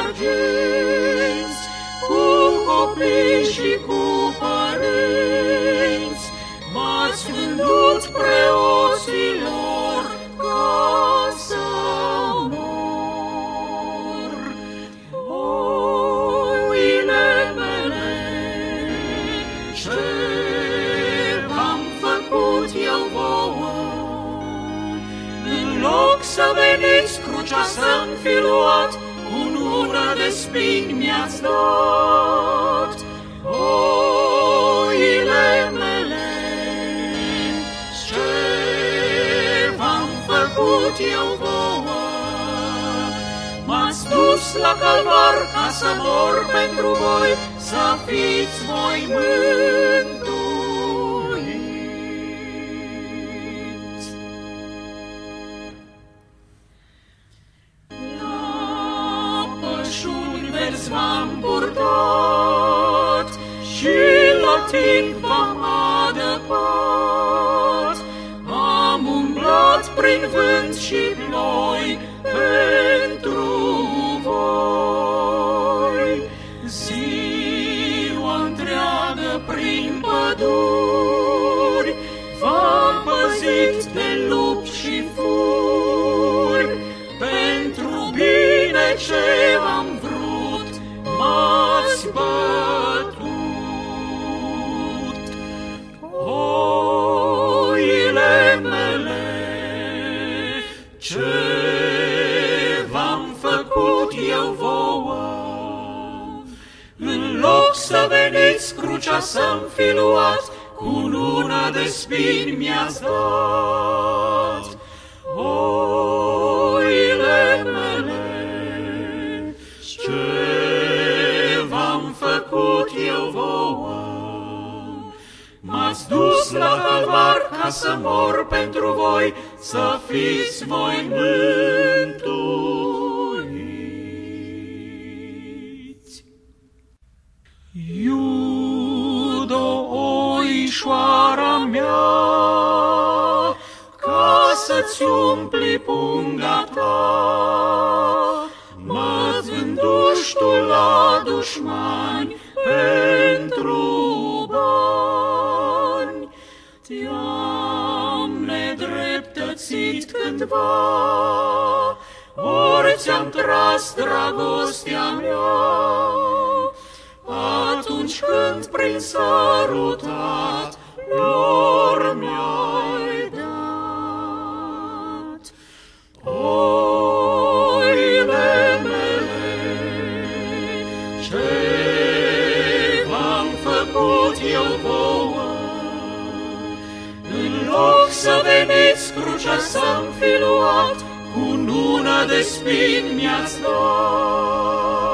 arginți, cu copii și cu părinți, m-ați vândut preoților ca să mor. Oile mele, ce v-am făcut eu vouă, în loc să veniți crucea să-mi fi luat, un una de spini mi-ați dat. Oile mele, ce v-am făcut eu vouă, M-ați dus la calvar ca să mor pentru voi, să fiți voi mântuiți. Pășuni verzi v-am purtat și la timp v-am adăpat. Am umblat prin vânt și ploi pentru voi. Ziua întreagă prin păduri v-am păzit de lupi și furi. Pentru bine ce am să veniți crucea să-mi fi luat, cu luna de spini mi-ați dat. Oile mele, ce v-am făcut eu vouă, M-ați dus la calvar ca să mor pentru voi, să fiți voi mântuiți. Oișoara mea, ca să-ți umpli punga ta, mă vânduși tu la dușmani pentru bani. Te-am nedreptățit cândva, ori ți-am tras dragostea mea, atunci când prin sărutat lor mi-ai dat. Oile mele, ce v-am făcut eu vouă, în loc să veniți crucea să-mi fi luat, cu luna de spini mi-ați dat.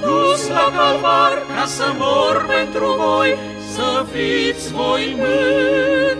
M-ați dus la calvar ca să mor pentru voi, să fiți voi mântuiți.